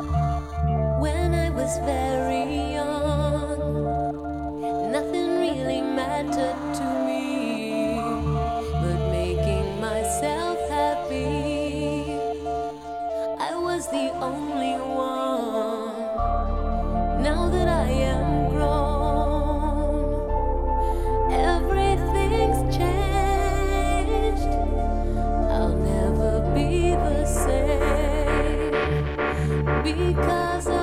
When I was very young, nothing really mattered to me but making myself happy. I was the only one. Now that I am. because